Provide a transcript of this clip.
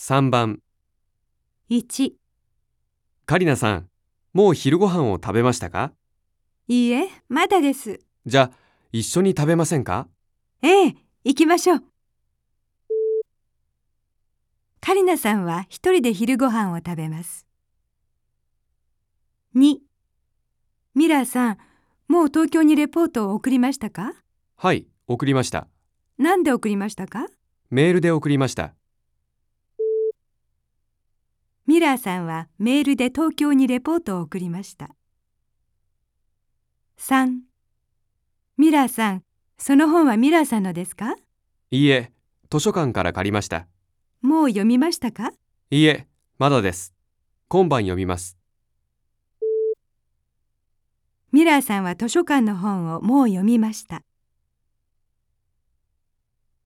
3番、1、カリナさん、もう昼ご飯を食べましたか？いいえ、まだです。じゃあ、一緒に食べませんか？ええ、行きましょう。カリナさんは一人で昼ご飯を食べます。2、ミラーさん、もう東京にレポートを送りましたか？はい、送りました。何で送りましたか？メールで送りました。ミラーさんはメールで東京にレポートを送りました。3、ミラーさん、その本はミラーさんのですか？いいえ、図書館から借りました。もう読みましたか？いいえ、まだです。今晩読みます。ミラーさんは図書館の本をもう読みました。